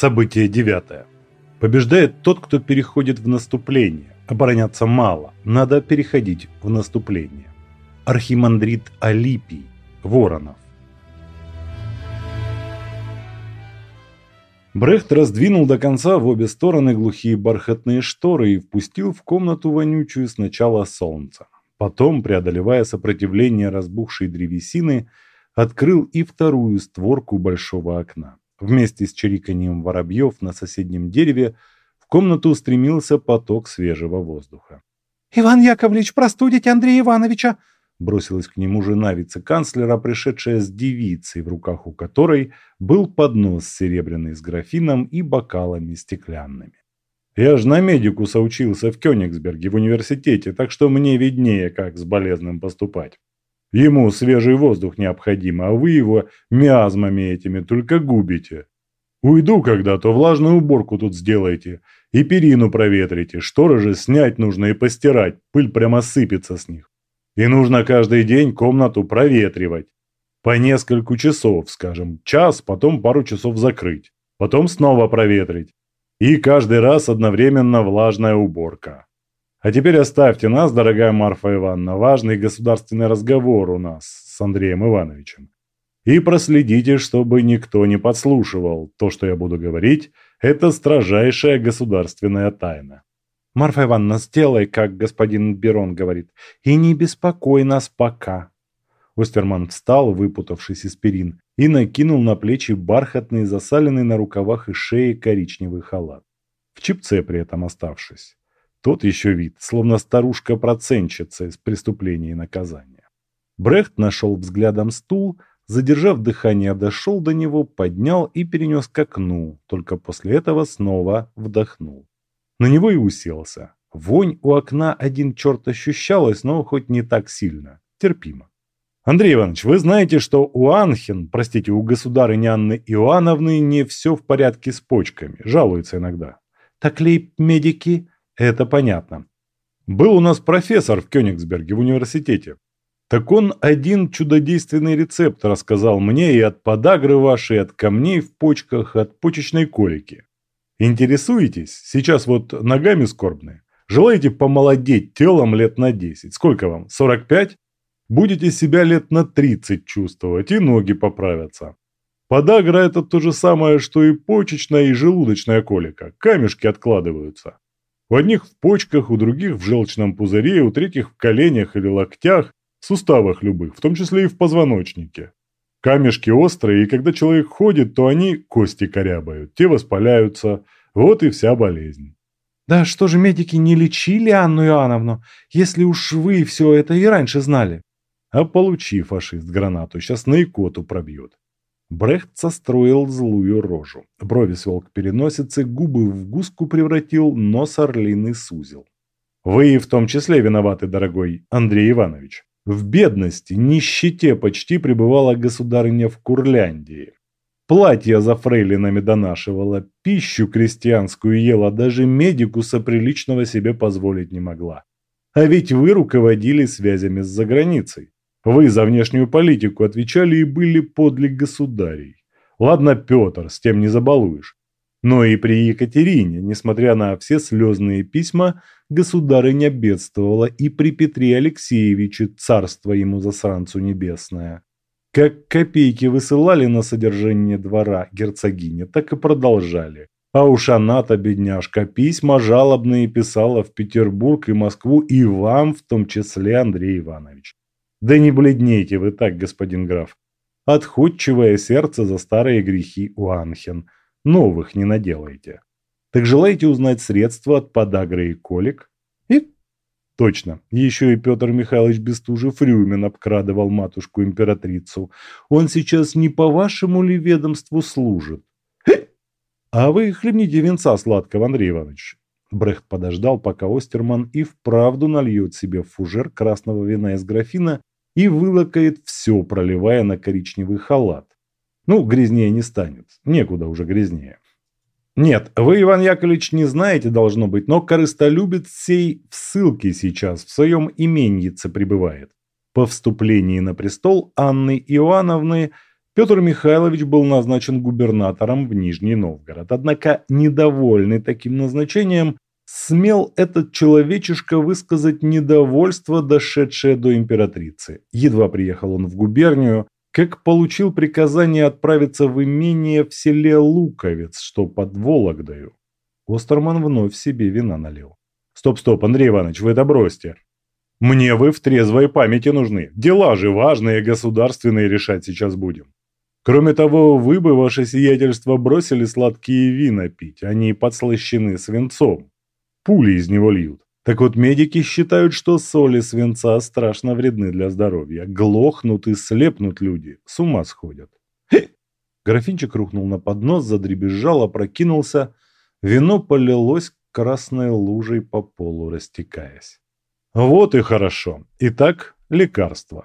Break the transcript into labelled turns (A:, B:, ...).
A: Событие девятое. Побеждает тот, кто переходит в наступление. Обороняться мало, надо переходить в наступление. Архимандрит Алипий, Воронов. Брехт раздвинул до конца в обе стороны глухие бархатные шторы и впустил в комнату вонючую сначала солнце. Потом, преодолевая сопротивление разбухшей древесины, открыл и вторую створку большого окна. Вместе с чириканьем воробьев на соседнем дереве в комнату устремился поток свежего воздуха.
B: «Иван Яковлевич, простудите Андрея Ивановича!»
A: Бросилась к нему жена вице-канцлера, пришедшая с девицей, в руках у которой был поднос серебряный с графином и бокалами стеклянными. «Я ж на медикуса учился в Кёнигсберге в университете, так что мне виднее, как с болезным поступать. Ему свежий воздух необходим, а вы его миазмами этими только губите. Уйду когда-то, влажную уборку тут сделайте, и перину проветрите, шторы же снять нужно и постирать, пыль прямо сыпется с них. И нужно каждый день комнату проветривать. По несколько часов, скажем, час, потом пару часов закрыть. Потом снова проветрить. И каждый раз одновременно влажная уборка. А теперь оставьте нас, дорогая Марфа Ивановна, важный государственный разговор у нас с Андреем Ивановичем. И проследите, чтобы никто не подслушивал. То, что я буду говорить, это строжайшая государственная тайна.
B: Марфа Ивановна, сделай, как господин Берон говорит, и не беспокой нас пока.
A: Остерман встал, выпутавшись из перин, и накинул на плечи бархатный, засаленный на рукавах и шее коричневый халат. В чипце при этом оставшись. Тот еще вид, словно старушка-процентщица из преступления и наказания. Брехт нашел взглядом стул, задержав дыхание, дошел до него, поднял и перенес к окну, только после этого снова вдохнул. На него и уселся. Вонь у окна один черт ощущалась, но хоть не так сильно. Терпимо. Андрей Иванович, вы знаете, что у Анхен, простите, у государыни Анны Иоанновны не все в порядке с почками. Жалуется иногда.
B: Так ли медики?
A: Это понятно. Был у нас профессор в Кёнигсберге в университете. Так он один чудодейственный рецепт рассказал мне и от подагры вашей, от камней в почках, от почечной колики. Интересуетесь? Сейчас вот ногами скорбные. Желаете помолодеть телом лет на 10? Сколько вам? 45? Будете себя лет на 30 чувствовать, и ноги поправятся. Подагра – это то же самое, что и почечная, и желудочная колика. Камешки откладываются. У одних в почках, у других в желчном пузыре, у третьих в коленях или локтях, суставах любых, в том числе и в позвоночнике. Камешки острые, и когда человек ходит, то они кости корябают, те воспаляются. Вот и вся болезнь.
B: Да что же медики не лечили Анну Иоанновну, если уж вы все это и раньше знали?
A: А получи, фашист, гранату, сейчас на икоту пробьет. Брехт состроил злую рожу. Брови свел к переносице, губы в гуску превратил, нос орлиный сузил. Вы в том числе виноваты, дорогой Андрей Иванович. В бедности, нищете почти пребывала государыня в Курляндии. Платья за фрейлинами донашивала, пищу крестьянскую ела, даже медикуса приличного себе позволить не могла. А ведь вы руководили связями с заграницей. Вы за внешнюю политику отвечали и были подле государей. Ладно, Петр, с тем не забалуешь. Но и при Екатерине, несмотря на все слезные письма, государыня бедствовала и при Петре Алексеевиче, царство ему засранцу небесное. Как копейки высылали на содержание двора герцогине, так и продолжали. А уж она-то, бедняжка, письма жалобные писала в Петербург и Москву и вам, в том числе, Андрей Иванович. Да не бледнейте вы так, господин граф. Отходчивое сердце за старые грехи у Анхен – новых не наделаете. Так желаете узнать средства от подагры и колик? И Точно. Еще и Петр Михайлович Бестужев-Рюмин обкрадывал матушку-императрицу. Он сейчас не по вашему ли ведомству служит? А вы хлебните венца сладкого, Андрей Иванович. Брехт подождал, пока Остерман и вправду нальет себе фужер красного вина из графина и вылакает все, проливая на коричневый халат. Ну, грязнее не станет. Некуда уже грязнее. Нет, вы, Иван Яковлевич, не знаете, должно быть, но корыстолюбец сей в ссылке сейчас, в своем именьице пребывает. По вступлении на престол Анны Иоанновны Петр Михайлович был назначен губернатором в Нижний Новгород, однако недовольный таким назначением, смел этот человечишка высказать недовольство, дошедшее до императрицы. Едва приехал он в губернию, как получил приказание отправиться в имение в селе Луковец, что под Вологдою. Остерман вновь себе вина налил. «Стоп-стоп, Андрей Иванович, вы это бросьте. Мне вы в трезвой памяти нужны. Дела же важные, государственные решать сейчас будем. Кроме того, вы бы, ваше сиятельство, бросили сладкие вина пить, они подслащены свинцом. Пули из него льют. Так вот, медики считают, что соли свинца страшно вредны для здоровья. Глохнут и слепнут люди, с ума сходят. Хе! Графинчик рухнул на поднос, задребезжал, опрокинулся. Вино полилось красной лужей по полу, растекаясь. Вот и хорошо. Итак, лекарство.